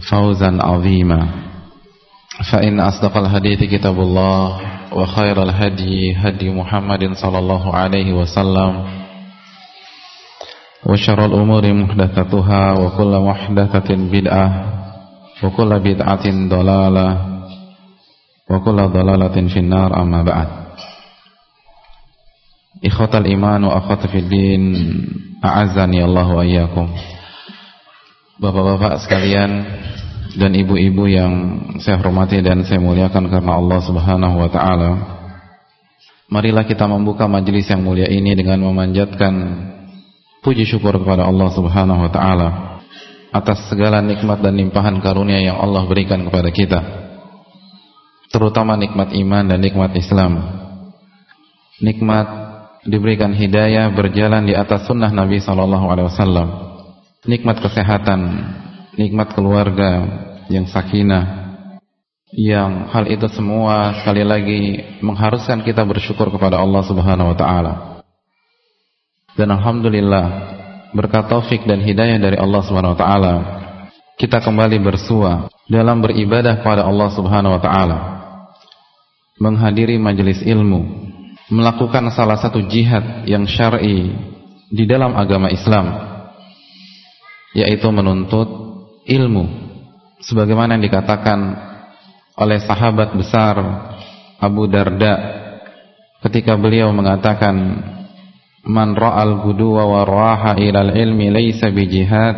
فوزا عظيما. فإن أصدق الحديث كتاب الله وخير الهدي هدي محمد صلى الله عليه وسلم وشر الأمور محدثتها وكل محدثة بدعة وكل بدعة ضلالة وكل ضلالة في النار أما بعد. iman wa akhwat fiddin A'azani Allah wa iyyakum Bapak-bapak sekalian Dan ibu-ibu yang saya hormati dan saya muliakan karena Allah subhanahu wa ta'ala Marilah kita membuka majelis yang mulia ini dengan memanjatkan Puji syukur kepada Allah subhanahu wa ta'ala Atas segala nikmat dan limpahan karunia yang Allah berikan kepada kita Terutama nikmat iman dan nikmat Islam. Nikmat diberikan hidayah berjalan di atas sunnah Nabi Sallallahu Alaihi Wasallam, nikmat kesehatan, nikmat keluarga yang sakinah, yang hal itu semua sekali lagi mengharuskan kita bersyukur kepada Allah Subhanahu Wa Taala. Dan alhamdulillah berkat taufik dan hidayah dari Allah Subhanahu Wa Taala, kita kembali bersua dalam beribadah kepada Allah Subhanahu Wa Taala, menghadiri majelis ilmu melakukan salah satu jihad yang syar'i di dalam agama Islam yaitu menuntut ilmu. Sebagaimana yang dikatakan oleh sahabat besar Abu Darda ketika beliau mengatakan man ra'al guduwa wa raha ilal ilmi laysa bijihad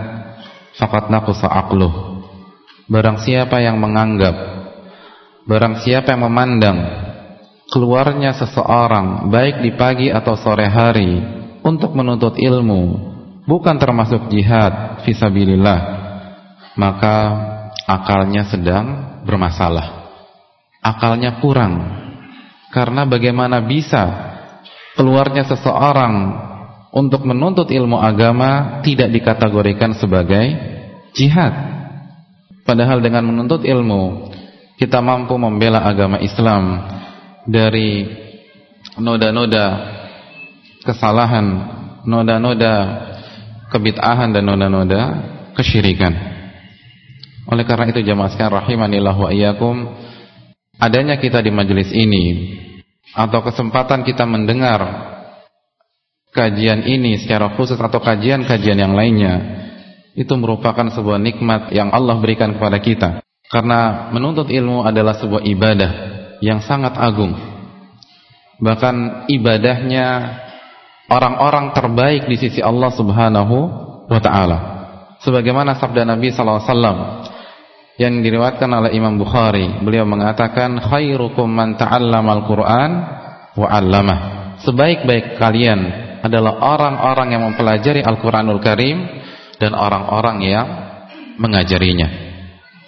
faqad naqsa aqluh. Barang siapa yang menganggap barang siapa yang memandang keluarnya seseorang baik di pagi atau sore hari untuk menuntut ilmu bukan termasuk jihad fisabilillah maka akalnya sedang bermasalah. Akalnya kurang karena bagaimana bisa keluarnya seseorang untuk menuntut ilmu agama tidak dikategorikan sebagai jihad. Padahal dengan menuntut ilmu kita mampu membela agama Islam dari noda-noda kesalahan, noda-noda kebid'ahan dan noda-noda kesyirikan. Oleh karena itu jamaah sekalian rahimanillah wa iyyakum, adanya kita di majelis ini atau kesempatan kita mendengar kajian ini secara khusus atau kajian-kajian yang lainnya itu merupakan sebuah nikmat yang Allah berikan kepada kita. Karena menuntut ilmu adalah sebuah ibadah yang sangat agung. Bahkan ibadahnya orang-orang terbaik di sisi Allah Subhanahu wa taala. Sebagaimana sabda Nabi sallallahu alaihi wasallam yang diriwayatkan oleh Imam Bukhari, beliau mengatakan khairukum man ta'allamal Qur'an wa 'allamah. Sebaik-baik kalian adalah orang-orang yang mempelajari Al-Qur'anul Karim dan orang-orang yang mengajarinya.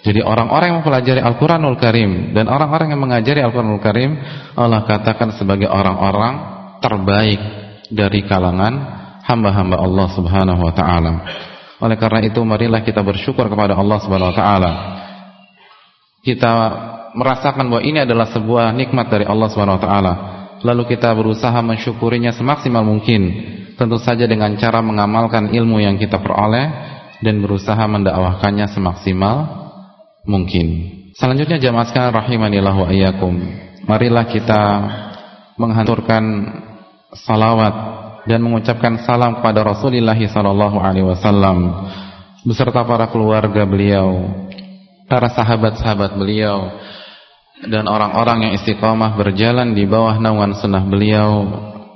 Jadi orang-orang yang mempelajari Al-Quranul Karim dan orang-orang yang mengajari Al-Quranul Karim Allah katakan sebagai orang-orang terbaik dari kalangan hamba-hamba Allah Subhanahu wa taala. Oleh karena itu marilah kita bersyukur kepada Allah Subhanahu wa taala. Kita merasakan bahwa ini adalah sebuah nikmat dari Allah Subhanahu wa taala. Lalu kita berusaha mensyukurinya semaksimal mungkin. Tentu saja dengan cara mengamalkan ilmu yang kita peroleh dan berusaha mendakwahkannya semaksimal mungkin. Selanjutnya jamaah sekalian rahimanillah wa iyyakum. Marilah kita menghanturkan salawat dan mengucapkan salam kepada Rasulullah sallallahu alaihi wasallam beserta para keluarga beliau, para sahabat-sahabat beliau dan orang-orang yang istiqamah berjalan di bawah naungan sunnah beliau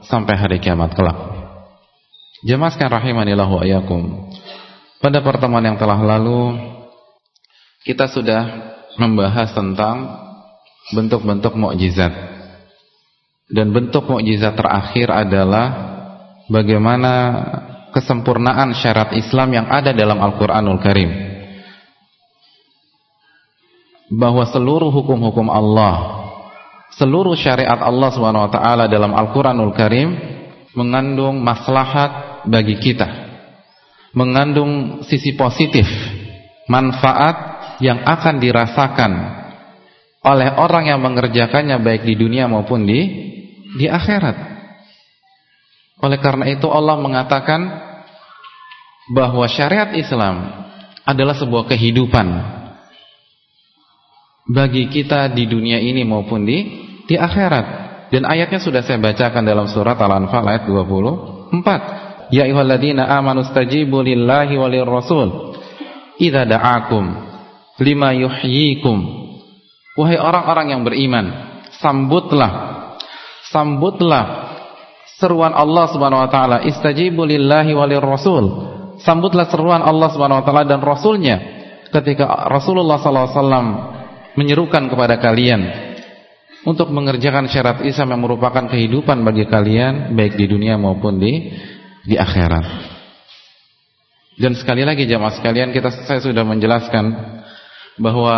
sampai hari kiamat kelak. Jemaah sekalian rahimanillah wa ayakum. Pada pertemuan yang telah lalu kita sudah membahas tentang bentuk-bentuk mukjizat. Dan bentuk mukjizat terakhir adalah bagaimana kesempurnaan syarat Islam yang ada dalam Al-Qur'anul Karim. Bahwa seluruh hukum-hukum Allah, seluruh syariat Allah Swt dalam Al-Qur'anul Karim mengandung maslahat bagi kita. Mengandung sisi positif, manfaat yang akan dirasakan oleh orang yang mengerjakannya baik di dunia maupun di di akhirat. Oleh karena itu Allah mengatakan bahwa syariat Islam adalah sebuah kehidupan bagi kita di dunia ini maupun di di akhirat. Dan ayatnya sudah saya bacakan dalam surat Al-Anfal ayat 24. Ya ayyuhalladzina amanu stajibu lillahi walir rasul idza da'akum lima yuhyikum wahai orang-orang yang beriman sambutlah sambutlah seruan Allah Subhanahu wa taala. Istajibu lillahi walir rasul sambutlah seruan Allah Subhanahu wa taala dan rasulnya ketika Rasulullah sallallahu alaihi wasallam menyerukan kepada kalian untuk mengerjakan syarat Islam yang merupakan kehidupan bagi kalian baik di dunia maupun di di akhirat. Dan sekali lagi jamaah sekalian kita saya sudah menjelaskan bahwa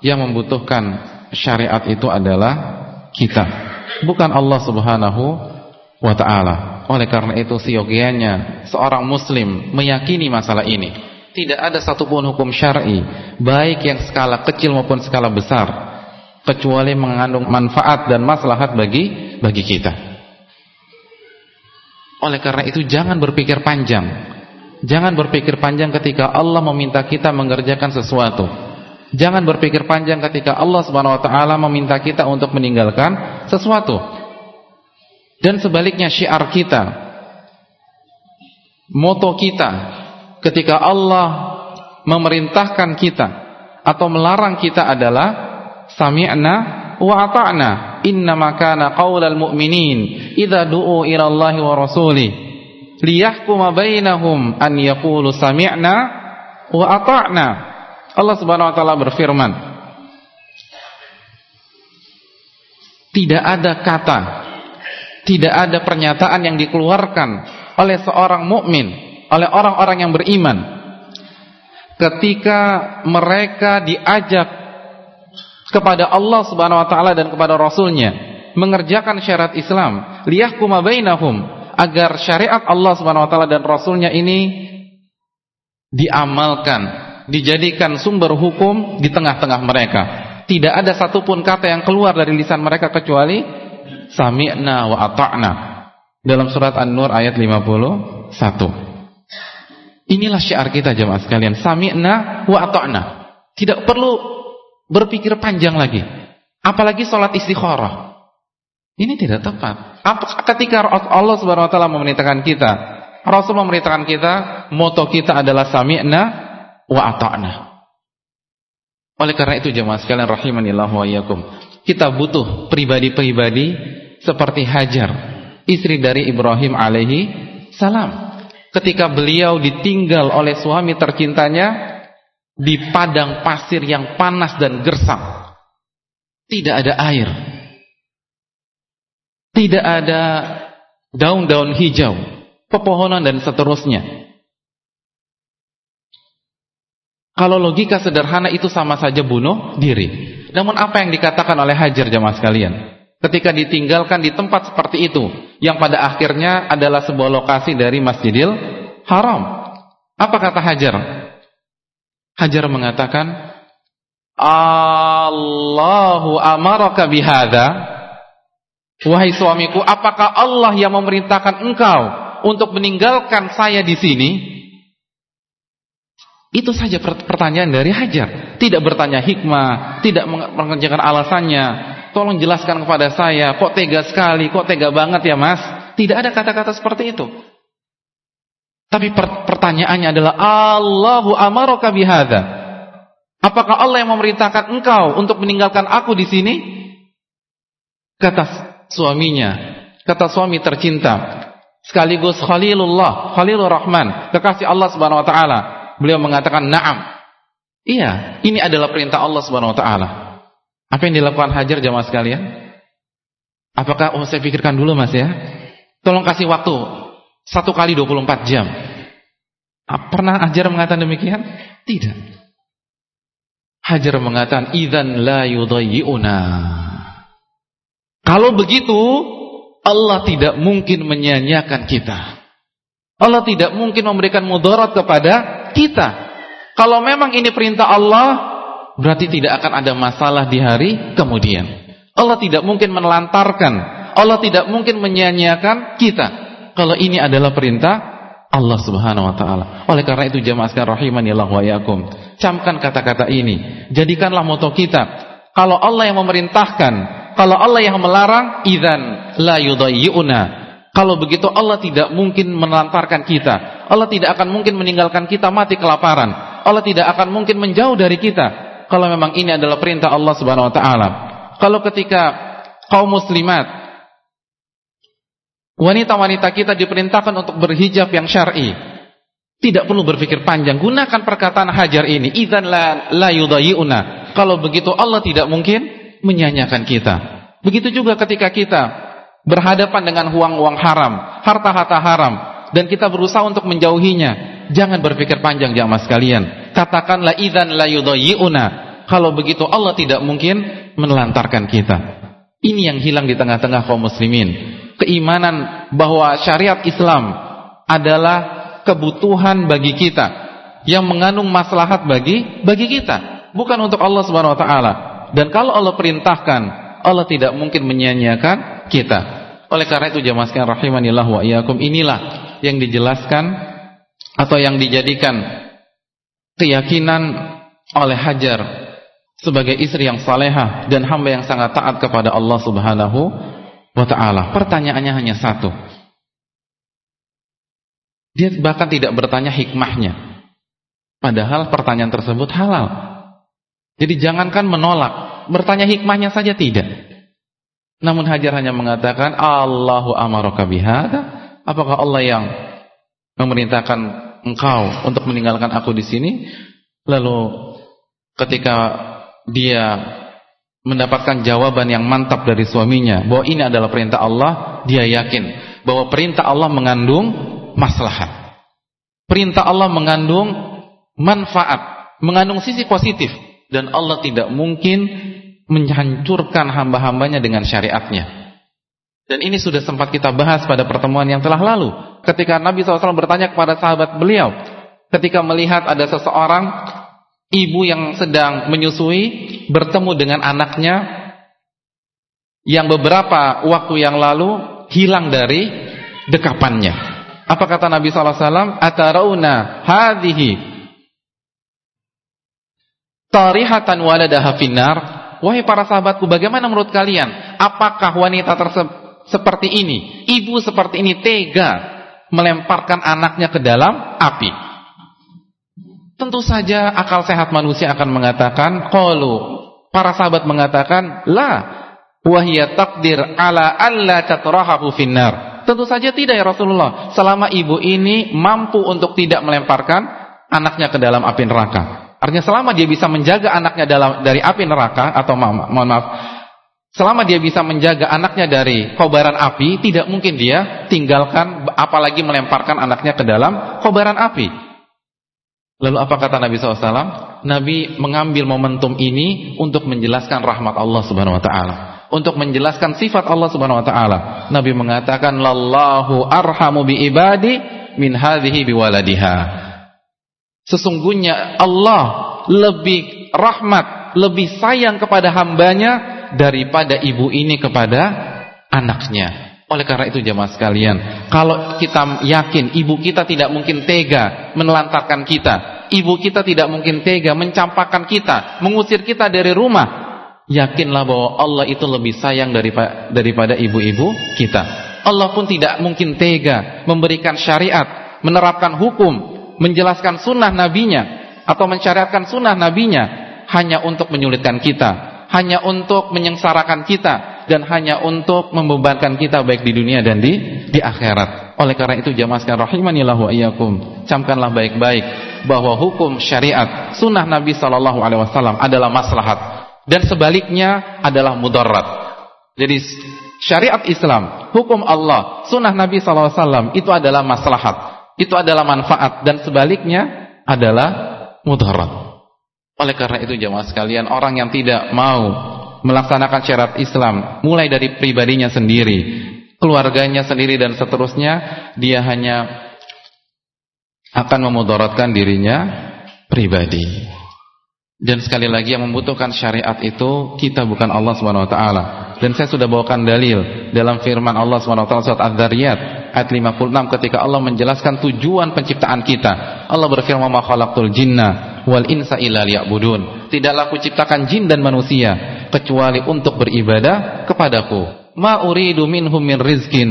yang membutuhkan syariat itu adalah kita, bukan Allah Subhanahu wa taala. Oleh karena itu siogianya seorang muslim meyakini masalah ini. Tidak ada satupun hukum syar'i, baik yang skala kecil maupun skala besar, kecuali mengandung manfaat dan maslahat bagi bagi kita. Oleh karena itu jangan berpikir panjang. Jangan berpikir panjang ketika Allah meminta kita mengerjakan sesuatu. Jangan berpikir panjang ketika Allah Subhanahu wa taala meminta kita untuk meninggalkan sesuatu. Dan sebaliknya syiar kita, moto kita ketika Allah memerintahkan kita atau melarang kita adalah sami'na wa ata'na. Innama kana qaulal mu'minin idza du'u ila wa rasuli liyahkuma bainahum an yaqulu sami'na wa ata'na. Allah Subhanahu wa taala berfirman Tidak ada kata tidak ada pernyataan yang dikeluarkan oleh seorang mukmin, oleh orang-orang yang beriman ketika mereka diajak kepada Allah Subhanahu wa taala dan kepada rasulnya mengerjakan syariat Islam, liyahkuma bainahum agar syariat Allah Subhanahu wa taala dan rasulnya ini diamalkan dijadikan sumber hukum di tengah-tengah mereka. Tidak ada satupun kata yang keluar dari lisan mereka kecuali sami'na wa ata'na. Dalam surat An-Nur ayat 51. Inilah syiar kita jemaah sekalian, sami'na wa ata'na. Tidak perlu berpikir panjang lagi. Apalagi salat istikharah. Ini tidak tepat. Ketika Allah Subhanahu wa taala memerintahkan kita, Rasul memerintahkan kita, moto kita adalah sami'na wa ata'na. Oleh karena itu jemaah sekalian rahimanillah wa iyyakum. Kita butuh pribadi-pribadi seperti Hajar, istri dari Ibrahim alaihi salam. Ketika beliau ditinggal oleh suami tercintanya di padang pasir yang panas dan gersang. Tidak ada air. Tidak ada daun-daun hijau, pepohonan dan seterusnya. Kalau logika sederhana itu sama saja bunuh diri. Namun apa yang dikatakan oleh Hajar jamaah sekalian? Ketika ditinggalkan di tempat seperti itu. Yang pada akhirnya adalah sebuah lokasi dari Masjidil Haram. Apa kata Hajar? Hajar mengatakan, Allahu amaraka bihada. Wahai suamiku, apakah Allah yang memerintahkan engkau untuk meninggalkan saya di sini? Itu saja pertanyaan dari Hajar. Tidak bertanya hikmah, tidak mengerjakan alasannya. Tolong jelaskan kepada saya, kok tega sekali, kok tega banget ya mas? Tidak ada kata-kata seperti itu. Tapi pertanyaannya adalah Allahu amaraka bihada. Apakah Allah yang memerintahkan engkau untuk meninggalkan aku di sini? Kata suaminya, kata suami tercinta, sekaligus Khalilullah, Khalilur Rahman, kekasih Allah Subhanahu wa taala. Beliau mengatakan, "Na'am." Iya, ini adalah perintah Allah Subhanahu wa taala. Apa yang dilakukan Hajar jamaah sekalian? Apakah oh saya pikirkan dulu Mas ya? Tolong kasih waktu satu kali 24 jam. Pernah Hajar mengatakan demikian? Tidak. Hajar mengatakan idzan la yudayyi'una. Kalau begitu Allah tidak mungkin menyanyiakan kita. Allah tidak mungkin memberikan mudarat kepada kita. Kalau memang ini perintah Allah, berarti tidak akan ada masalah di hari kemudian. Allah tidak mungkin menelantarkan, Allah tidak mungkin menyanyiakan kita. Kalau ini adalah perintah Allah Subhanahu wa taala. Oleh karena itu jemaah sekalian rahimanillah wa yakum, camkan kata-kata ini. Jadikanlah moto kita. Kalau Allah yang memerintahkan, kalau Allah yang melarang, idzan la yudayyi'una. Kalau begitu Allah tidak mungkin menelantarkan kita. Allah tidak akan mungkin meninggalkan kita mati kelaparan. Allah tidak akan mungkin menjauh dari kita. Kalau memang ini adalah perintah Allah Subhanahu wa taala. Kalau ketika kaum muslimat Wanita-wanita kita diperintahkan untuk berhijab yang syar'i. Tidak perlu berpikir panjang. Gunakan perkataan hajar ini. Idzan la, la yudayi'una. Kalau begitu Allah tidak mungkin menyanyiakan kita. Begitu juga ketika kita berhadapan dengan uang-uang haram, harta-harta haram, dan kita berusaha untuk menjauhinya. Jangan berpikir panjang jamaah sekalian. Katakanlah idzan la yudayi'una. Kalau begitu Allah tidak mungkin menelantarkan kita. Ini yang hilang di tengah-tengah kaum muslimin keimanan bahwa syariat Islam adalah kebutuhan bagi kita yang mengandung maslahat bagi bagi kita, bukan untuk Allah Subhanahu wa taala. Dan kalau Allah perintahkan, Allah tidak mungkin menyanyiakan kita. Oleh karena itu jemaah sekalian rahimanillah wa iyyakum inilah yang dijelaskan atau yang dijadikan keyakinan oleh Hajar sebagai istri yang salehah dan hamba yang sangat taat kepada Allah Subhanahu wa ta'ala. Pertanyaannya hanya satu. Dia bahkan tidak bertanya hikmahnya. Padahal pertanyaan tersebut halal. Jadi jangankan menolak, bertanya hikmahnya saja tidak. Namun Hajar hanya mengatakan Allahu amaraka. Apakah Allah yang memerintahkan engkau untuk meninggalkan aku di sini? Lalu ketika dia mendapatkan jawaban yang mantap dari suaminya bahwa ini adalah perintah Allah, dia yakin bahwa perintah Allah mengandung maslahat. Perintah Allah mengandung manfaat, mengandung sisi positif dan Allah tidak mungkin menghancurkan hamba-hambanya dengan syariatnya. Dan ini sudah sempat kita bahas pada pertemuan yang telah lalu. Ketika Nabi SAW bertanya kepada sahabat beliau, ketika melihat ada seseorang ibu yang sedang menyusui bertemu dengan anaknya yang beberapa waktu yang lalu hilang dari dekapannya. Apa kata Nabi wasallam? Atarauna hadhihi tarihatan waladaha finnar? Wahai para sahabatku, bagaimana menurut kalian? Apakah wanita tersebut seperti ini, ibu seperti ini tega melemparkan anaknya ke dalam api? Tentu saja akal sehat manusia akan mengatakan qalu. Para sahabat mengatakan la wahia takdir ala alla tatrahahu finnar. Tentu saja tidak ya Rasulullah. Selama ibu ini mampu untuk tidak melemparkan anaknya ke dalam api neraka. Artinya selama dia bisa menjaga anaknya dalam dari api neraka atau ma mohon maaf Selama dia bisa menjaga anaknya dari kobaran api, tidak mungkin dia tinggalkan apalagi melemparkan anaknya ke dalam kobaran api. Lalu apa kata Nabi SAW? Nabi mengambil momentum ini untuk menjelaskan rahmat Allah Subhanahu Wa Taala, untuk menjelaskan sifat Allah Subhanahu Wa Taala. Nabi mengatakan, "Lallahu arhamu bi ibadi min hadhihi biwaladiha." Sesungguhnya Allah lebih rahmat, lebih sayang kepada hambanya daripada ibu ini kepada anaknya. Oleh karena itu jemaah sekalian, kalau kita yakin ibu kita tidak mungkin tega menelantarkan kita, ibu kita tidak mungkin tega mencampakkan kita, mengusir kita dari rumah, yakinlah bahwa Allah itu lebih sayang daripada daripada ibu-ibu kita. Allah pun tidak mungkin tega memberikan syariat, menerapkan hukum, menjelaskan sunnah nabinya atau mensyariatkan sunnah nabinya hanya untuk menyulitkan kita, hanya untuk menyengsarakan kita dan hanya untuk membebankan kita baik di dunia dan di di akhirat. Oleh karena itu jamaah sekalian rahimanillah wa iyyakum, camkanlah baik-baik bahwa hukum syariat sunnah Nabi sallallahu alaihi wasallam adalah maslahat dan sebaliknya adalah mudarat. Jadi syariat Islam, hukum Allah, sunnah Nabi sallallahu alaihi wasallam itu adalah maslahat, itu adalah manfaat dan sebaliknya adalah mudarat. Oleh karena itu jemaah sekalian, orang yang tidak mau melaksanakan syarat Islam, mulai dari pribadinya sendiri, keluarganya sendiri dan seterusnya, dia hanya akan memudaratkan dirinya pribadi. Dan sekali lagi yang membutuhkan syariat itu kita bukan Allah Subhanahu wa taala. Dan saya sudah bawakan dalil dalam firman Allah Subhanahu wa taala surat Az-Dzariyat ayat 56 ketika Allah menjelaskan tujuan penciptaan kita. Allah berfirman, "Ma khalaqtul jinna wal insa illa liya'budun. Tidaklah aku ciptakan jin dan manusia kecuali untuk beribadah kepadaku. Ma uridu minhum min rizkin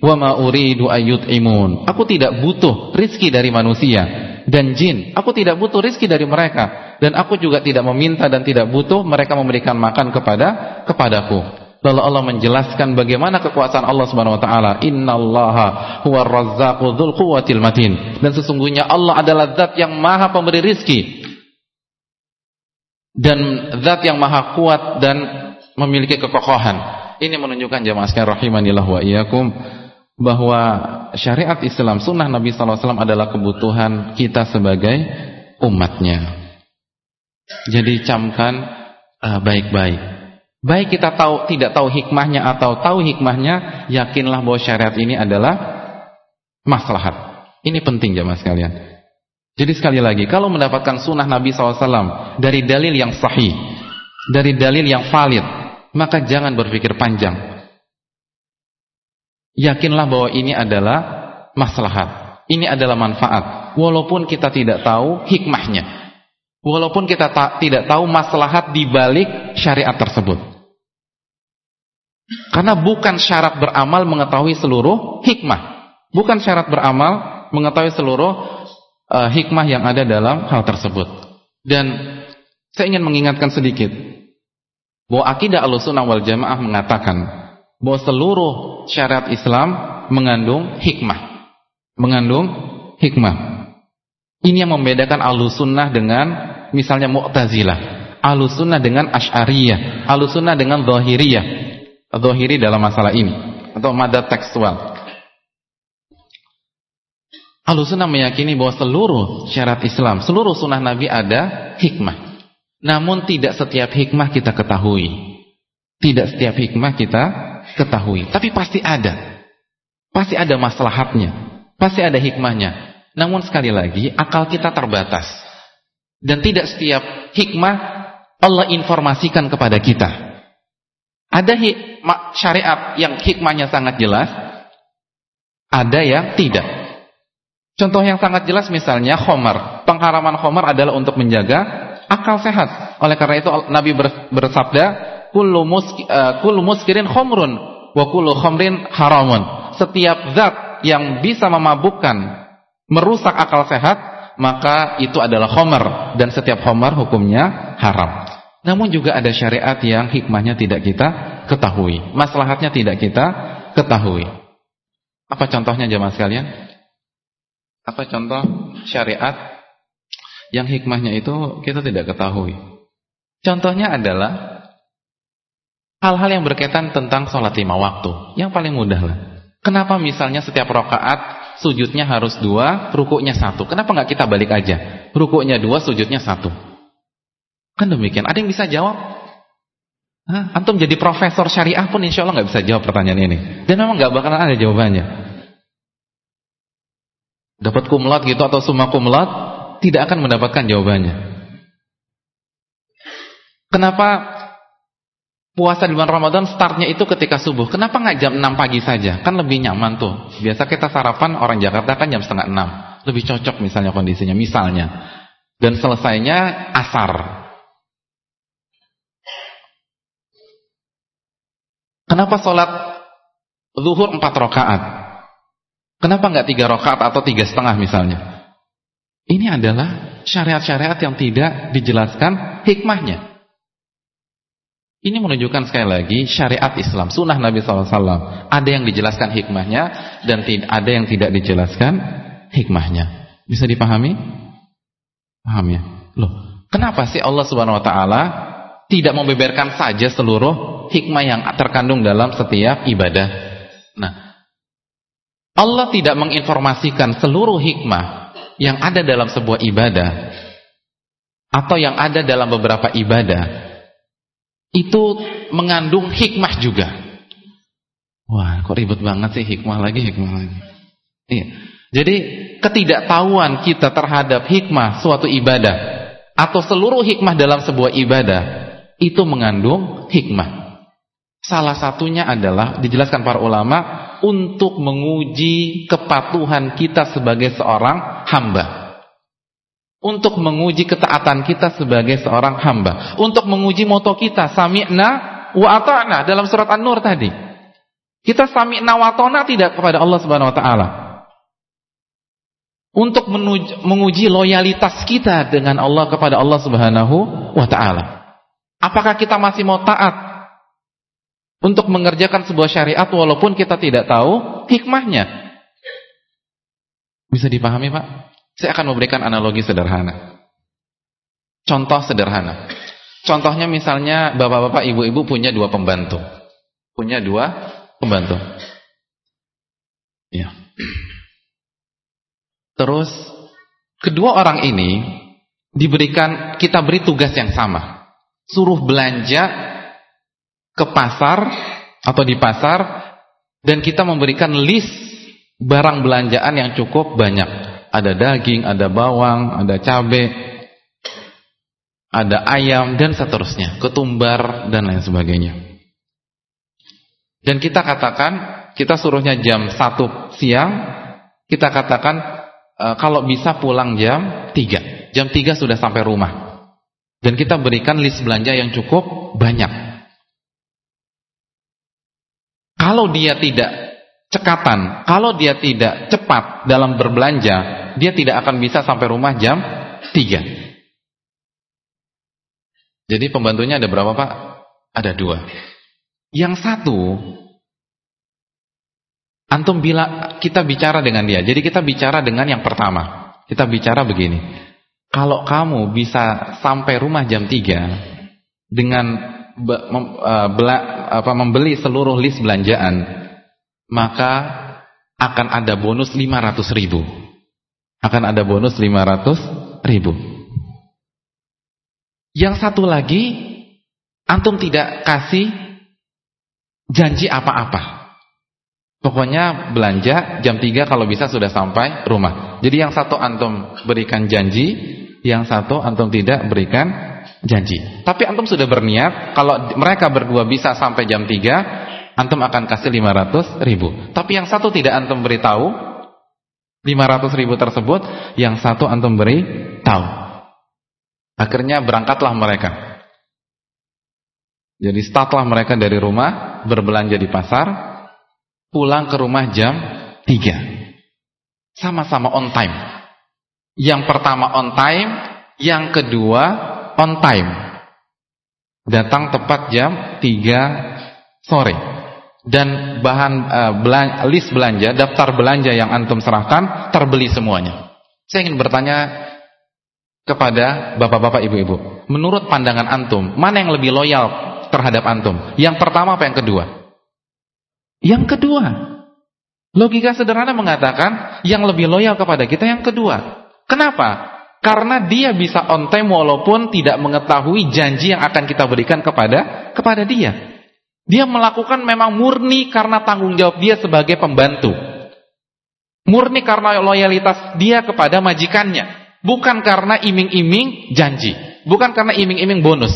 wa ma uridu ayyut'imun. Aku tidak butuh rizki dari manusia dan jin. Aku tidak butuh rizki dari mereka dan aku juga tidak meminta dan tidak butuh mereka memberikan makan kepada kepadaku. Lalu Allah menjelaskan bagaimana kekuasaan Allah Subhanahu wa taala. Innallaha huwar razzaqu dzul quwwatil matin. Dan sesungguhnya Allah adalah zat yang Maha pemberi rizki. Dan zat yang Maha kuat dan memiliki kekokohan. Ini menunjukkan jemaah sekalian rahimanillah wa iyyakum bahwa syariat Islam sunnah Nabi sallallahu alaihi wasallam adalah kebutuhan kita sebagai umatnya. Jadi camkan uh, baik-baik. Uh, Baik kita tahu tidak tahu hikmahnya atau tahu hikmahnya, yakinlah bahwa syariat ini adalah maslahat. Ini penting jemaah sekalian. Jadi sekali lagi, kalau mendapatkan sunnah Nabi SAW dari dalil yang sahih, dari dalil yang valid, maka jangan berpikir panjang. Yakinlah bahwa ini adalah maslahat. Ini adalah manfaat. Walaupun kita tidak tahu hikmahnya. Walaupun kita ta tidak tahu maslahat di balik syariat tersebut. Karena bukan syarat beramal mengetahui seluruh hikmah. Bukan syarat beramal mengetahui seluruh uh, hikmah yang ada dalam hal tersebut. Dan saya ingin mengingatkan sedikit bahwa akidah Ahlussunnah wal Jamaah mengatakan bahwa seluruh syariat Islam mengandung hikmah. Mengandung hikmah. Ini yang membedakan Ahlussunnah dengan misalnya Mu'tazilah, Ahlussunnah dengan Asy'ariyah, Ahlussunnah dengan Zahiriyah. Zohiri dalam masalah ini atau mada tekstual. Alusuna meyakini bahwa seluruh syarat Islam, seluruh sunnah Nabi ada hikmah. Namun tidak setiap hikmah kita ketahui. Tidak setiap hikmah kita ketahui. Tapi pasti ada. Pasti ada maslahatnya. Pasti ada hikmahnya. Namun sekali lagi, akal kita terbatas. Dan tidak setiap hikmah Allah informasikan kepada kita. Ada syariat yang hikmahnya sangat jelas, ada yang tidak. Contoh yang sangat jelas misalnya khomar. Pengharaman khomar adalah untuk menjaga akal sehat. Oleh karena itu Nabi bersabda, kullu, muski, uh, kullu muskirin khomrun wa kullu khomrin haramun. Setiap zat yang bisa memabukkan, merusak akal sehat, maka itu adalah khomar. Dan setiap khomar hukumnya haram. Namun juga ada syariat yang hikmahnya tidak kita ketahui. Maslahatnya tidak kita ketahui. Apa contohnya jemaah sekalian? Apa contoh syariat yang hikmahnya itu kita tidak ketahui? Contohnya adalah hal-hal yang berkaitan tentang sholat lima waktu. Yang paling mudah lah. Kenapa misalnya setiap rokaat sujudnya harus dua, rukuknya satu? Kenapa nggak kita balik aja? Rukuknya dua, sujudnya satu. Kan demikian. Ada yang bisa jawab? Hah? Antum jadi profesor syariah pun insya Allah nggak bisa jawab pertanyaan ini. Dan memang nggak bakalan ada jawabannya. Dapat kumlat gitu atau summa kumlat, tidak akan mendapatkan jawabannya. Kenapa puasa di bulan Ramadan startnya itu ketika subuh? Kenapa nggak jam 6 pagi saja? Kan lebih nyaman tuh. Biasa kita sarapan orang Jakarta kan jam setengah 6. Lebih cocok misalnya kondisinya. Misalnya. Dan selesainya asar. Kenapa sholat zuhur empat rakaat? Kenapa nggak tiga rakaat atau tiga setengah misalnya? Ini adalah syariat-syariat yang tidak dijelaskan hikmahnya. Ini menunjukkan sekali lagi syariat Islam, sunnah Nabi SAW. Ada yang dijelaskan hikmahnya dan ada yang tidak dijelaskan hikmahnya. Bisa dipahami? Paham ya? Loh, kenapa sih Allah Subhanahu Wa Taala tidak membeberkan saja seluruh hikmah yang terkandung dalam setiap ibadah? Nah, Allah tidak menginformasikan seluruh hikmah yang ada dalam sebuah ibadah atau yang ada dalam beberapa ibadah itu mengandung hikmah juga. Wah, kok ribet banget sih hikmah lagi, hikmah lagi. Iya. Jadi ketidaktahuan kita terhadap hikmah suatu ibadah atau seluruh hikmah dalam sebuah ibadah itu mengandung hikmah. Salah satunya adalah dijelaskan para ulama untuk menguji kepatuhan kita sebagai seorang hamba untuk menguji ketaatan kita sebagai seorang hamba, untuk menguji moto kita sami'na wa ata'na dalam surat An-Nur tadi. Kita sami'na wa ata'na tidak kepada Allah Subhanahu wa taala. Untuk menguji loyalitas kita dengan Allah kepada Allah Subhanahu wa taala. Apakah kita masih mau taat untuk mengerjakan sebuah syariat walaupun kita tidak tahu hikmahnya? Bisa dipahami, Pak? Saya akan memberikan analogi sederhana. Contoh sederhana. Contohnya misalnya bapak-bapak, ibu-ibu punya dua pembantu. Punya dua pembantu. Ya. Terus kedua orang ini diberikan kita beri tugas yang sama. Suruh belanja ke pasar atau di pasar dan kita memberikan list barang belanjaan yang cukup banyak ada daging, ada bawang, ada cabai, ada ayam dan seterusnya, ketumbar dan lain sebagainya. Dan kita katakan, kita suruhnya jam 1 siang, kita katakan e, kalau bisa pulang jam 3. Jam 3 sudah sampai rumah. Dan kita berikan list belanja yang cukup banyak. Kalau dia tidak cekatan. Kalau dia tidak cepat dalam berbelanja, dia tidak akan bisa sampai rumah jam 3. Jadi pembantunya ada berapa Pak? Ada dua. Yang satu, antum bila kita bicara dengan dia. Jadi kita bicara dengan yang pertama. Kita bicara begini. Kalau kamu bisa sampai rumah jam 3 dengan e, membeli seluruh list belanjaan maka akan ada bonus 500 ribu. Akan ada bonus 500 ribu. Yang satu lagi, antum tidak kasih janji apa-apa. Pokoknya belanja jam 3 kalau bisa sudah sampai rumah. Jadi yang satu antum berikan janji, yang satu antum tidak berikan janji. Tapi antum sudah berniat kalau mereka berdua bisa sampai jam 3 antum akan kasih 500 ribu. Tapi yang satu tidak antum beritahu, 500 ribu tersebut, yang satu antum beri tahu. Akhirnya berangkatlah mereka. Jadi startlah mereka dari rumah, berbelanja di pasar, pulang ke rumah jam 3. Sama-sama on time. Yang pertama on time, yang kedua on time. Datang tepat jam 3 sore dan bahan uh, belan list belanja, daftar belanja yang antum serahkan terbeli semuanya. Saya ingin bertanya kepada bapak-bapak, ibu-ibu, menurut pandangan antum, mana yang lebih loyal terhadap antum? Yang pertama apa yang kedua? Yang kedua. Logika sederhana mengatakan yang lebih loyal kepada kita yang kedua. Kenapa? Karena dia bisa on time walaupun tidak mengetahui janji yang akan kita berikan kepada kepada dia. Dia melakukan memang murni karena tanggung jawab dia sebagai pembantu. Murni karena loyalitas dia kepada majikannya. Bukan karena iming-iming janji. Bukan karena iming-iming bonus.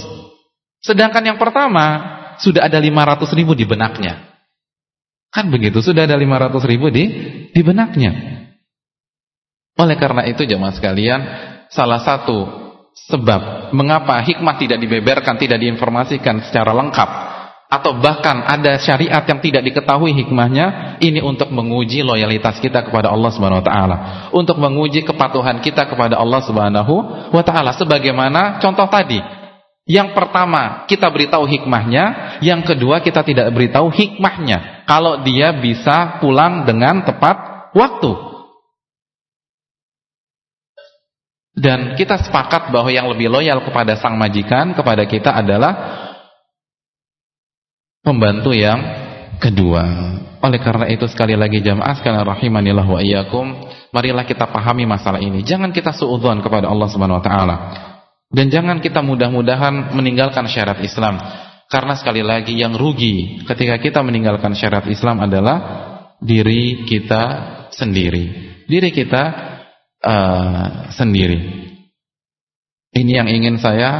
Sedangkan yang pertama, sudah ada 500 ribu di benaknya. Kan begitu, sudah ada 500 ribu di, di benaknya. Oleh karena itu jemaah sekalian, salah satu sebab mengapa hikmah tidak dibeberkan, tidak diinformasikan secara lengkap atau bahkan ada syariat yang tidak diketahui hikmahnya ini untuk menguji loyalitas kita kepada Allah Subhanahu wa taala untuk menguji kepatuhan kita kepada Allah Subhanahu wa taala sebagaimana contoh tadi yang pertama kita beritahu hikmahnya yang kedua kita tidak beritahu hikmahnya kalau dia bisa pulang dengan tepat waktu dan kita sepakat bahwa yang lebih loyal kepada sang majikan kepada kita adalah pembantu yang kedua. Oleh karena itu sekali lagi jamaah sekalian rahimanillah wa iyyakum, marilah kita pahami masalah ini. Jangan kita suudzon kepada Allah Subhanahu wa taala. Dan jangan kita mudah-mudahan meninggalkan syariat Islam. Karena sekali lagi yang rugi ketika kita meninggalkan syariat Islam adalah diri kita sendiri. Diri kita uh, sendiri. Ini yang ingin saya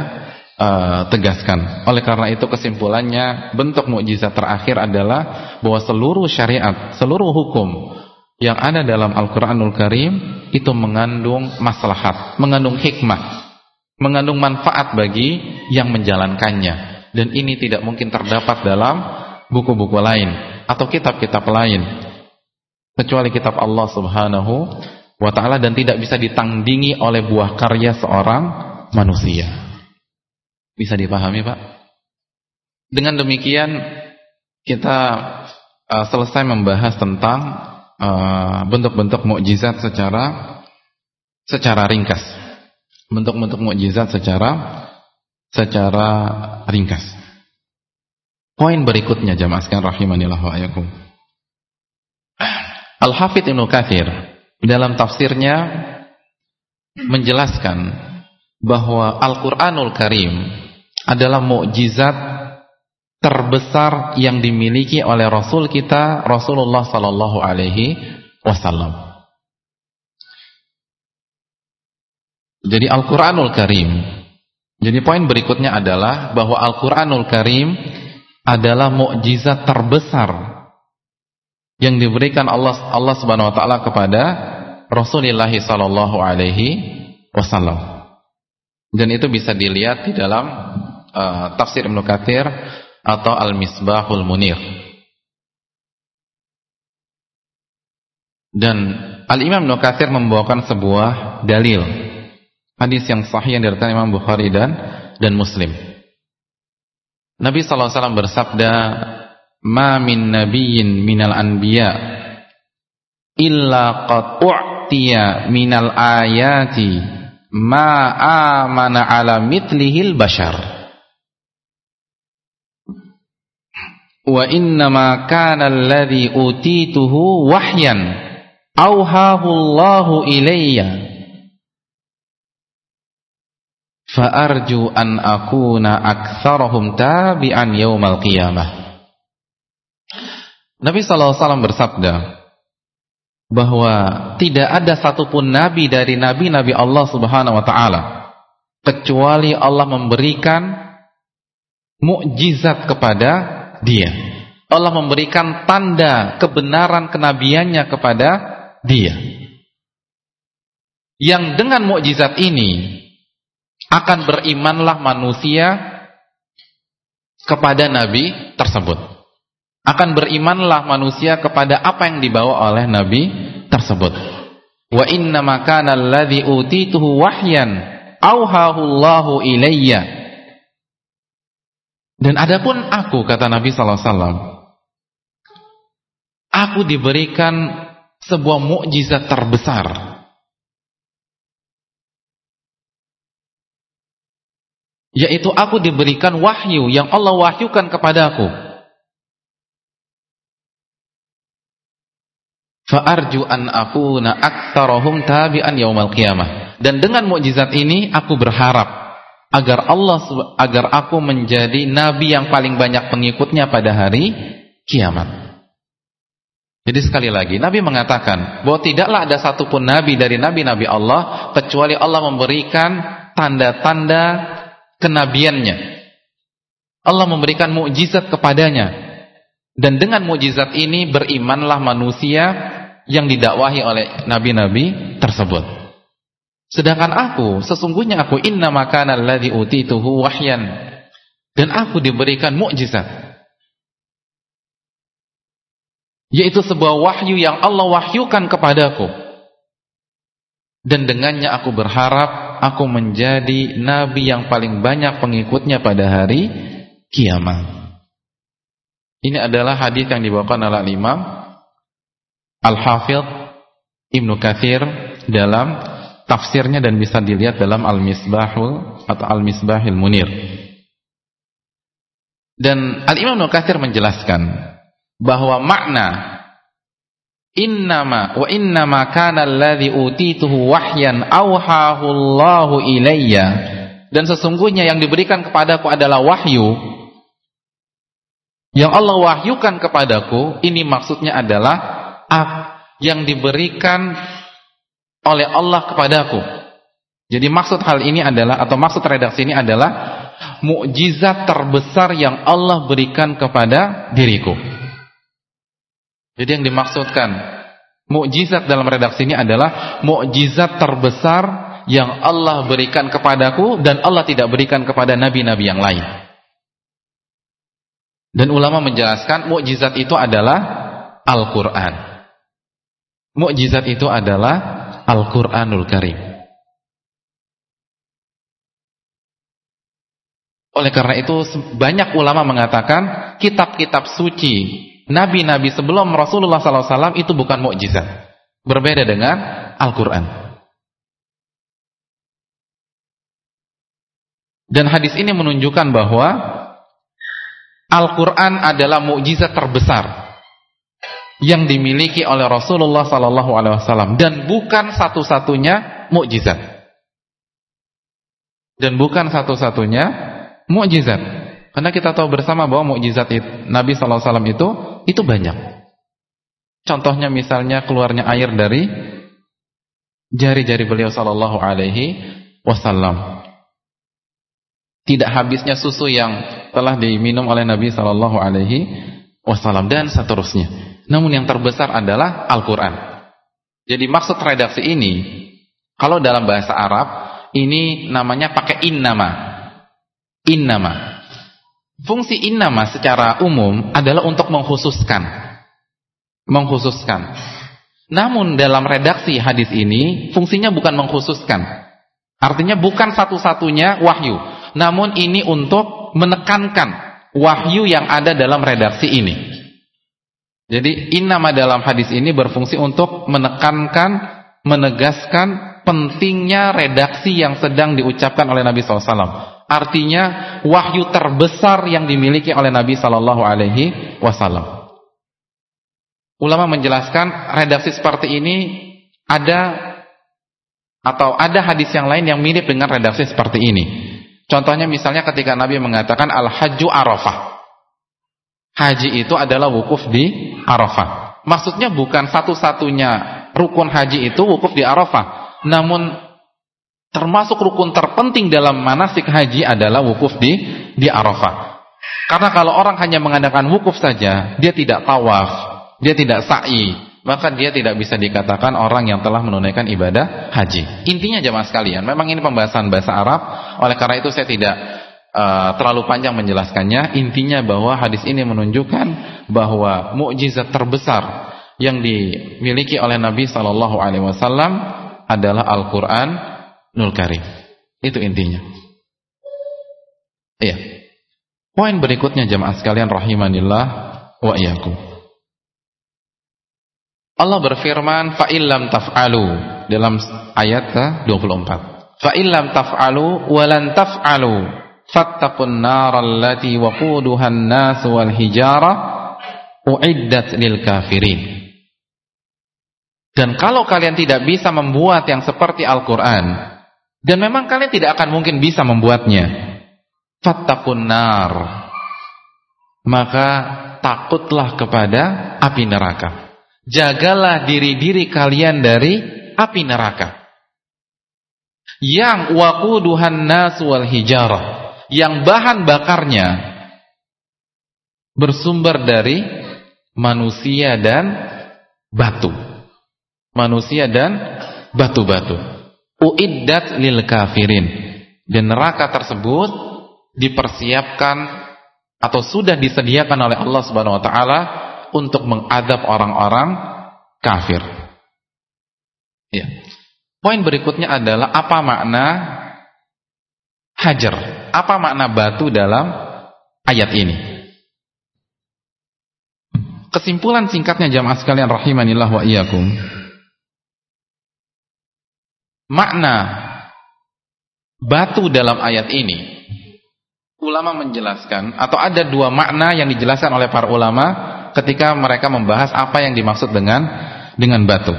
uh, tegaskan. Oleh karena itu kesimpulannya bentuk mukjizat terakhir adalah bahwa seluruh syariat, seluruh hukum yang ada dalam Al-Qur'anul Karim itu mengandung maslahat, mengandung hikmah, mengandung manfaat bagi yang menjalankannya. Dan ini tidak mungkin terdapat dalam buku-buku lain atau kitab-kitab lain kecuali kitab Allah Subhanahu wa taala dan tidak bisa ditandingi oleh buah karya seorang manusia. Bisa dipahami Pak? Dengan demikian kita uh, selesai membahas tentang uh, bentuk-bentuk uh, mukjizat secara secara ringkas. Bentuk-bentuk mukjizat secara secara ringkas. Poin berikutnya jamaah sekalian rahimanillah wa ayakum. Al-Hafidz Ibnu Katsir dalam tafsirnya menjelaskan bahwa Al-Qur'anul Karim adalah mukjizat terbesar yang dimiliki oleh Rasul kita Rasulullah sallallahu alaihi wasallam. Jadi Al-Qur'anul Karim. Jadi poin berikutnya adalah bahwa Al-Qur'anul Karim adalah mukjizat terbesar yang diberikan Allah Allah Subhanahu wa taala kepada Rasulullah sallallahu alaihi wasallam. Dan itu bisa dilihat di dalam uh, tafsir Ibnu Katsir atau Al-Misbahul Munir. Dan Al-Imam Ibnu membawakan sebuah dalil hadis yang sahih yang diriwayatkan Imam Bukhari dan dan Muslim. Nabi sallallahu alaihi wasallam bersabda, "Ma min nabiyyin minal anbiya illa qad u'tiya minal ayati ma amana ala mitlihil bashar." wa innama kana alladhi utituhu wahyan auhahu Allahu ilayya fa arju an akuna aktsarahum tabi'an yaumal qiyamah Nabi sallallahu alaihi wasallam bersabda bahwa tidak ada satupun nabi dari nabi-nabi Allah Subhanahu wa taala kecuali Allah memberikan mukjizat kepada dia. Allah memberikan tanda kebenaran kenabiannya kepada dia. Yang dengan mukjizat ini akan berimanlah manusia kepada nabi tersebut. Akan berimanlah manusia kepada apa yang dibawa oleh nabi tersebut. Wa inna makana alladhi utituhu wahyan auhahu Allahu ilayya dan adapun aku kata Nabi sallallahu alaihi wasallam aku diberikan sebuah mukjizat terbesar yaitu aku diberikan wahyu yang Allah wahyukan kepadaku Fa'arju an akuna aktsarahum tabi'an yaumal qiyamah. Dan dengan mukjizat ini aku berharap agar Allah agar aku menjadi nabi yang paling banyak pengikutnya pada hari kiamat. Jadi sekali lagi Nabi mengatakan bahwa tidaklah ada satupun nabi dari nabi-nabi Allah kecuali Allah memberikan tanda-tanda kenabiannya. Allah memberikan mukjizat kepadanya. Dan dengan mukjizat ini berimanlah manusia yang didakwahi oleh nabi-nabi tersebut. Sedangkan aku, sesungguhnya aku inna makana alladhi utituhu wahyan. Dan aku diberikan mukjizat. yaitu sebuah wahyu yang Allah wahyukan kepadaku dan dengannya aku berharap aku menjadi nabi yang paling banyak pengikutnya pada hari kiamat ini adalah hadis yang dibawakan oleh Imam Al-Hafidh Ibnu Katsir dalam tafsirnya dan bisa dilihat dalam Al-Misbahul atau Al-Misbahil Munir. Dan Al-Imam Ibnu Katsir menjelaskan bahwa makna innama wa innama kana alladhi utituhu wahyan awhahu Allahu ilayya dan sesungguhnya yang diberikan kepadaku adalah wahyu yang Allah wahyukan kepadaku, ini maksudnya adalah yang diberikan oleh Allah kepadaku. Jadi maksud hal ini adalah atau maksud redaksi ini adalah mukjizat terbesar yang Allah berikan kepada diriku. Jadi yang dimaksudkan mukjizat dalam redaksi ini adalah mukjizat terbesar yang Allah berikan kepadaku dan Allah tidak berikan kepada nabi-nabi yang lain. Dan ulama menjelaskan mukjizat itu adalah Al-Qur'an. Mukjizat itu adalah Al-Qur'anul Karim. Oleh karena itu banyak ulama mengatakan kitab-kitab suci nabi-nabi sebelum Rasulullah SAW itu bukan mukjizat. Berbeda dengan Al-Qur'an. Dan hadis ini menunjukkan bahwa Al-Quran adalah mukjizat terbesar yang dimiliki oleh Rasulullah Wasallam dan bukan satu-satunya mukjizat dan bukan satu-satunya mukjizat karena kita tahu bersama bahwa mukjizat Nabi Wasallam itu itu banyak contohnya misalnya keluarnya air dari jari-jari beliau Sallallahu Alaihi Wasallam tidak habisnya susu yang telah diminum oleh Nabi Shallallahu Alaihi Wasallam dan seterusnya. Namun yang terbesar adalah Al-Quran. Jadi maksud redaksi ini, kalau dalam bahasa Arab, ini namanya pakai innama. Innama. Fungsi innama secara umum adalah untuk mengkhususkan. Mengkhususkan. Namun dalam redaksi hadis ini, fungsinya bukan mengkhususkan. Artinya bukan satu-satunya wahyu namun ini untuk menekankan wahyu yang ada dalam redaksi ini. Jadi innama dalam hadis ini berfungsi untuk menekankan, menegaskan pentingnya redaksi yang sedang diucapkan oleh Nabi SAW. Artinya wahyu terbesar yang dimiliki oleh Nabi Sallallahu Alaihi Wasallam. Ulama menjelaskan redaksi seperti ini ada atau ada hadis yang lain yang mirip dengan redaksi seperti ini. Contohnya misalnya ketika Nabi mengatakan al-hajju arafah. Haji itu adalah wukuf di Arafah. Maksudnya bukan satu-satunya rukun haji itu wukuf di Arafah. Namun termasuk rukun terpenting dalam manasik haji adalah wukuf di di Arafah. Karena kalau orang hanya mengadakan wukuf saja, dia tidak tawaf, dia tidak sa'i, maka dia tidak bisa dikatakan orang yang telah menunaikan ibadah haji. Intinya jemaah sekalian, memang ini pembahasan bahasa Arab, oleh karena itu saya tidak uh, terlalu panjang menjelaskannya. Intinya bahwa hadis ini menunjukkan bahwa mukjizat terbesar yang dimiliki oleh Nabi Shallallahu alaihi wasallam adalah Al-Qur'an Nul Karim. Itu intinya. Iya. Poin berikutnya jemaah sekalian rahimanillah wa iyyakum. Allah berfirman fa illam taf'alu dalam ayat ke-24. Fa illam taf'alu wa lan taf'alu fattaqun naral lati waquduha an-nas wal hijara uiddat lil kafirin. Dan kalau kalian tidak bisa membuat yang seperti Al-Qur'an dan memang kalian tidak akan mungkin bisa membuatnya. Fattaqun nar. Maka takutlah kepada api neraka jagalah diri-diri kalian dari api neraka. Yang waquduhan nas wal hijarah, yang bahan bakarnya bersumber dari manusia dan batu. Manusia dan batu-batu. Uiddat lil kafirin. Dan neraka tersebut dipersiapkan atau sudah disediakan oleh Allah Subhanahu wa taala untuk mengadab orang-orang kafir. Ya. Poin berikutnya adalah apa makna hajar? Apa makna batu dalam ayat ini? Kesimpulan singkatnya jamaah sekalian rahimanillah wa iyyakum. Makna batu dalam ayat ini ulama menjelaskan atau ada dua makna yang dijelaskan oleh para ulama ketika mereka membahas apa yang dimaksud dengan dengan batu.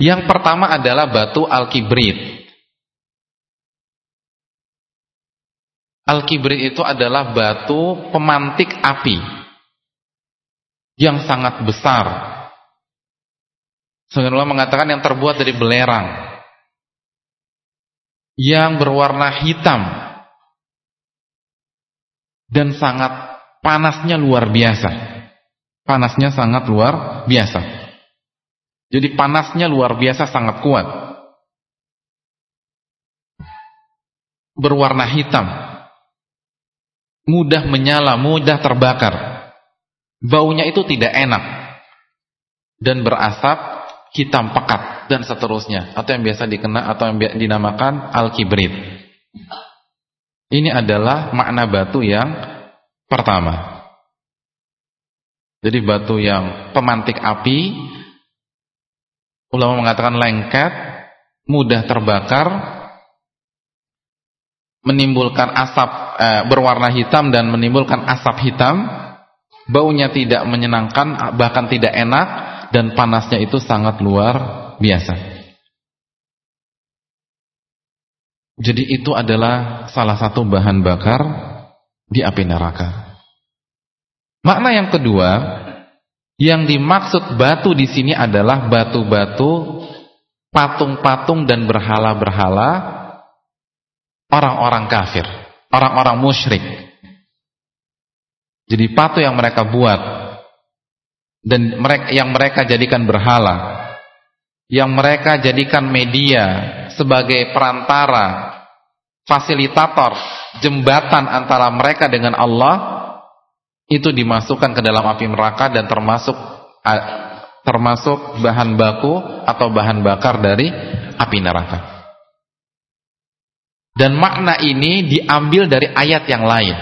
Yang pertama adalah batu al-kibrit. Al-kibrit itu adalah batu pemantik api yang sangat besar. Sebenarnya mengatakan yang terbuat dari belerang yang berwarna hitam dan sangat panasnya luar biasa. Panasnya sangat luar biasa. Jadi panasnya luar biasa sangat kuat. Berwarna hitam. Mudah menyala, mudah terbakar. Baunya itu tidak enak. Dan berasap hitam pekat dan seterusnya. Atau yang biasa dikenal atau yang dinamakan al-kibrit. Ini adalah makna batu yang pertama. Jadi batu yang pemantik api Ulama mengatakan lengket, mudah terbakar, menimbulkan asap eh, berwarna hitam dan menimbulkan asap hitam, baunya tidak menyenangkan, bahkan tidak enak, dan panasnya itu sangat luar biasa. Jadi itu adalah salah satu bahan bakar di api neraka. Makna yang kedua, yang dimaksud batu di sini adalah batu-batu patung-patung dan berhala-berhala orang-orang kafir, orang-orang musyrik. Jadi patung yang mereka buat dan mereka yang mereka jadikan berhala, yang mereka jadikan media sebagai perantara, fasilitator, jembatan antara mereka dengan Allah itu dimasukkan ke dalam api neraka dan termasuk termasuk bahan baku atau bahan bakar dari api neraka. Dan makna ini diambil dari ayat yang lain.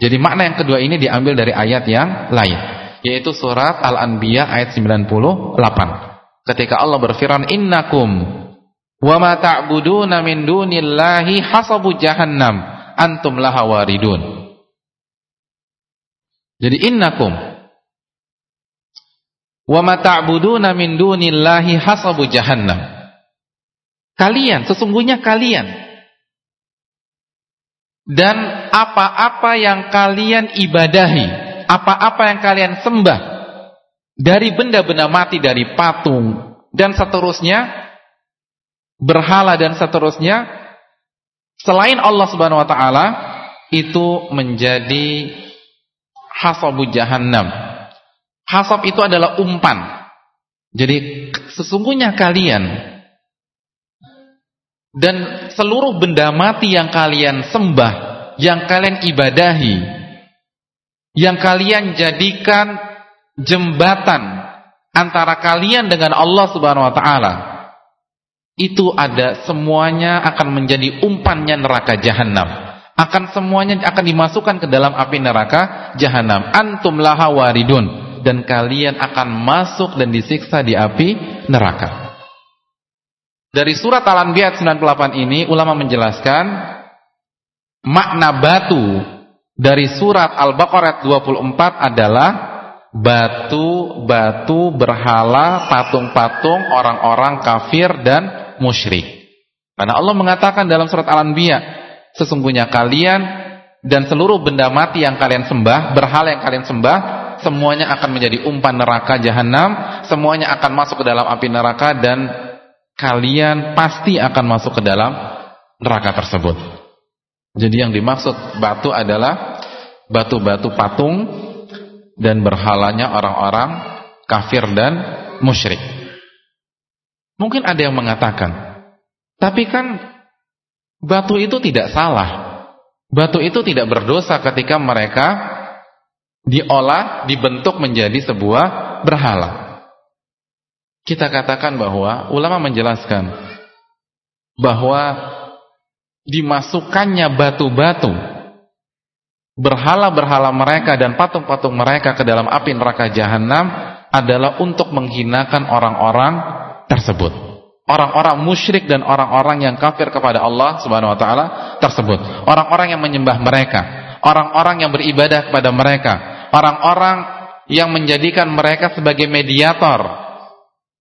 Jadi makna yang kedua ini diambil dari ayat yang lain, yaitu surat Al-Anbiya ayat 98. Ketika Allah berfirman, "Innakum wa ma ta'buduna min dunillahi hasabu jahannam antum laha waridun." Jadi innakum wa ma ta'buduna min dunillahi hasabu jahannam. Kalian, sesungguhnya kalian dan apa-apa yang kalian ibadahi, apa-apa yang kalian sembah dari benda-benda mati dari patung dan seterusnya berhala dan seterusnya selain Allah Subhanahu wa taala itu menjadi hasabu jahannam. Hasab itu adalah umpan. Jadi sesungguhnya kalian dan seluruh benda mati yang kalian sembah, yang kalian ibadahi, yang kalian jadikan jembatan antara kalian dengan Allah Subhanahu wa taala. Itu ada semuanya akan menjadi umpannya neraka jahanam akan semuanya akan dimasukkan ke dalam api neraka jahanam. Antum laha waridun dan kalian akan masuk dan disiksa di api neraka. Dari surat Al-Anbiya 98 ini ulama menjelaskan makna batu dari surat Al-Baqarah 24 adalah batu-batu berhala, patung-patung orang-orang kafir dan musyrik. Karena Allah mengatakan dalam surat Al-Anbiya Sesungguhnya kalian dan seluruh benda mati yang kalian sembah, berhala yang kalian sembah, semuanya akan menjadi umpan neraka jahanam, semuanya akan masuk ke dalam api neraka dan kalian pasti akan masuk ke dalam neraka tersebut. Jadi yang dimaksud batu adalah batu-batu patung dan berhalanya orang-orang kafir dan musyrik. Mungkin ada yang mengatakan, tapi kan Batu itu tidak salah. Batu itu tidak berdosa ketika mereka diolah, dibentuk menjadi sebuah berhala. Kita katakan bahwa ulama menjelaskan bahwa dimasukkannya batu-batu berhala-berhala mereka dan patung-patung mereka ke dalam api neraka jahanam adalah untuk menghinakan orang-orang tersebut. Orang-orang musyrik dan orang-orang yang kafir kepada Allah Subhanahu wa taala tersebut. Orang-orang yang menyembah mereka, orang-orang yang beribadah kepada mereka, orang-orang yang menjadikan mereka sebagai mediator,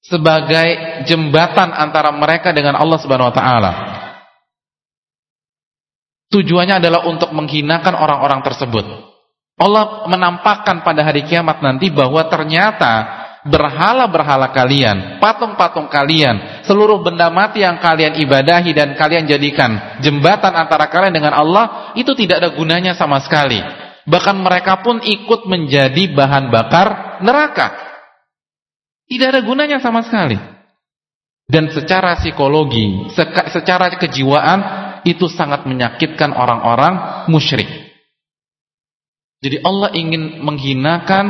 sebagai jembatan antara mereka dengan Allah Subhanahu wa taala. Tujuannya adalah untuk menghinakan orang-orang tersebut. Allah menampakkan pada hari kiamat nanti bahwa ternyata berhala-berhala kalian, patung-patung kalian, seluruh benda mati yang kalian ibadahi dan kalian jadikan jembatan antara kalian dengan Allah, itu tidak ada gunanya sama sekali. Bahkan mereka pun ikut menjadi bahan bakar neraka. Tidak ada gunanya sama sekali. Dan secara psikologi, secara kejiwaan, itu sangat menyakitkan orang-orang musyrik. Jadi Allah ingin menghinakan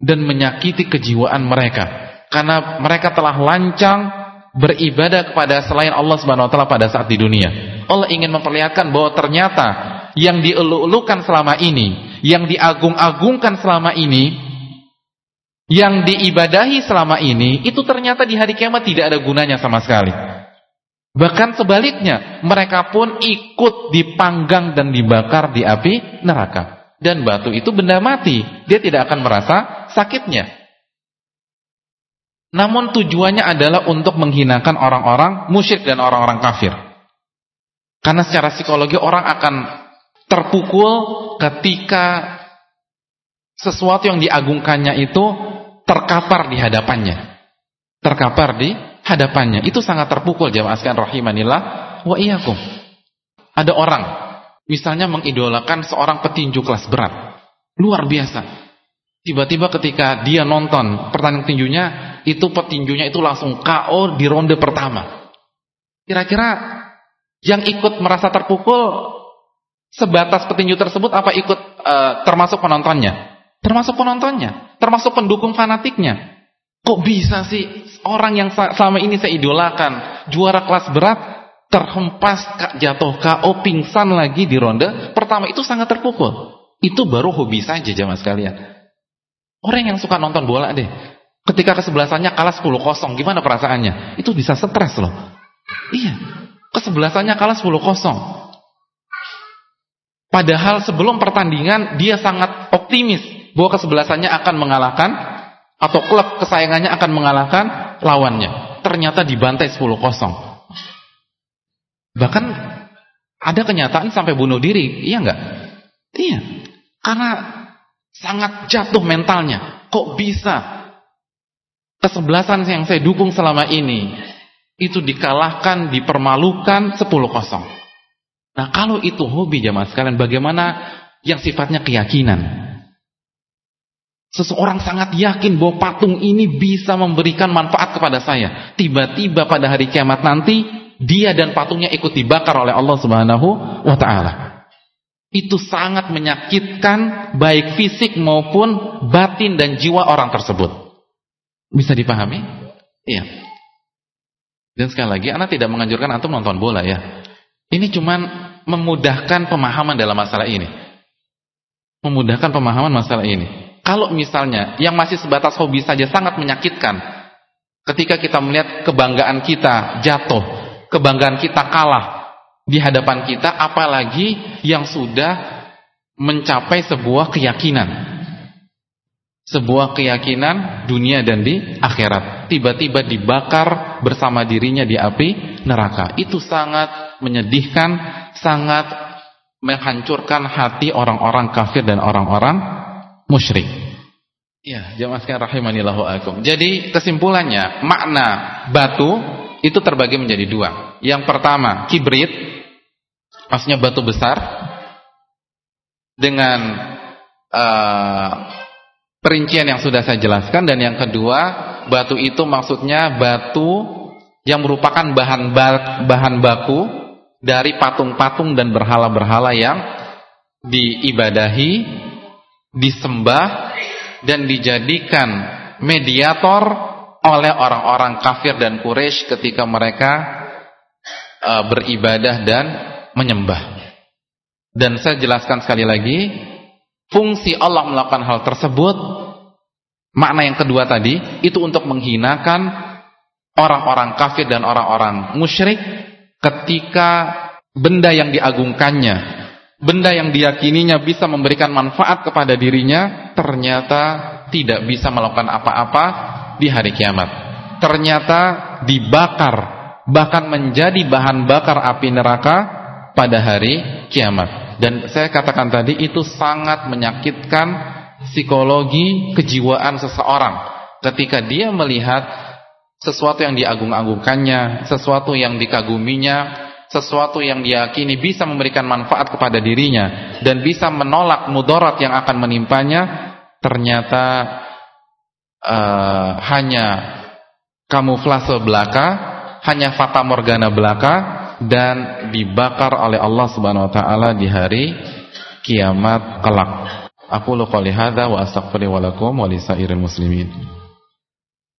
dan menyakiti kejiwaan mereka karena mereka telah lancang beribadah kepada selain Allah Subhanahu wa taala pada saat di dunia. Allah ingin memperlihatkan bahwa ternyata yang dielu-elukan selama ini, yang diagung-agungkan selama ini, yang diibadahi selama ini itu ternyata di hari kiamat tidak ada gunanya sama sekali. Bahkan sebaliknya, mereka pun ikut dipanggang dan dibakar di api neraka. Dan batu itu benda mati, dia tidak akan merasa sakitnya. Namun tujuannya adalah untuk menghinakan orang-orang musyrik dan orang-orang kafir. Karena secara psikologi orang akan terpukul ketika sesuatu yang diagungkannya itu terkapar di hadapannya. Terkapar di hadapannya. Itu sangat terpukul jamaah sekalian rahimanillah wa iyyakum. Ada orang misalnya mengidolakan seorang petinju kelas berat. Luar biasa. Tiba-tiba ketika dia nonton pertandingan tinjunya, itu petinjunya itu langsung KO di ronde pertama. Kira-kira yang ikut merasa terpukul sebatas petinju tersebut apa ikut uh, termasuk penontonnya? Termasuk penontonnya, termasuk pendukung fanatiknya. Kok bisa sih orang yang selama ini saya idolakan, juara kelas berat, terhempas jatuh KO pingsan lagi di ronde pertama itu sangat terpukul. Itu baru hobi saja jamaah sekalian. Orang yang suka nonton bola deh, ketika kesebelasannya kalah 10-0, gimana perasaannya? Itu bisa stres loh. Iya, kesebelasannya kalah 10-0. Padahal sebelum pertandingan dia sangat optimis bahwa kesebelasannya akan mengalahkan atau klub kesayangannya akan mengalahkan lawannya. Ternyata dibantai 10-0. Bahkan ada kenyataan sampai bunuh diri, iya enggak? Iya. Karena sangat jatuh mentalnya. Kok bisa kesebelasan yang saya dukung selama ini itu dikalahkan, dipermalukan 10-0. Nah, kalau itu hobi jamaah sekalian, bagaimana yang sifatnya keyakinan? Seseorang sangat yakin bahwa patung ini bisa memberikan manfaat kepada saya. Tiba-tiba pada hari kiamat nanti, dia dan patungnya ikut dibakar oleh Allah Subhanahu wa taala. Itu sangat menyakitkan baik fisik maupun batin dan jiwa orang tersebut. Bisa dipahami? Iya. Dan sekali lagi, anak tidak menganjurkan antum nonton bola ya. Ini cuman memudahkan pemahaman dalam masalah ini. Memudahkan pemahaman masalah ini. Kalau misalnya yang masih sebatas hobi saja sangat menyakitkan ketika kita melihat kebanggaan kita jatuh, kebanggaan kita kalah di hadapan kita, apalagi yang sudah mencapai sebuah keyakinan. Sebuah keyakinan dunia dan di akhirat. Tiba-tiba dibakar bersama dirinya di api neraka. Itu sangat menyedihkan, sangat menghancurkan hati orang-orang kafir dan orang-orang musyrik. Ya, jamaah sekalian rahimanillahu. Jadi kesimpulannya, makna batu itu terbagi menjadi dua. Yang pertama, kibrit, maksudnya batu besar dengan uh, perincian yang sudah saya jelaskan dan yang kedua, batu itu maksudnya batu yang merupakan bahan bahan baku dari patung-patung dan berhala-berhala yang diibadahi disembah dan dijadikan mediator oleh orang-orang kafir dan Quraisy ketika mereka uh, beribadah dan menyembah. Dan saya jelaskan sekali lagi, fungsi Allah melakukan hal tersebut, makna yang kedua tadi, itu untuk menghinakan orang-orang kafir dan orang-orang musyrik ketika benda yang diagungkannya, benda yang diyakininya bisa memberikan manfaat kepada dirinya, ternyata tidak bisa melakukan apa-apa di hari kiamat. Ternyata dibakar, bahkan menjadi bahan bakar api neraka pada hari kiamat. Dan saya katakan tadi itu sangat menyakitkan psikologi kejiwaan seseorang ketika dia melihat sesuatu yang diagung-agungkannya, sesuatu yang dikaguminya, sesuatu yang diyakini bisa memberikan manfaat kepada dirinya dan bisa menolak mudarat yang akan menimpanya, ternyata uh, hanya kamuflase belaka, hanya fata morgana belaka dan dibakar oleh Allah Subhanahu wa taala di hari kiamat kelak. Aku qouli hadza wa astaghfiru muslimin.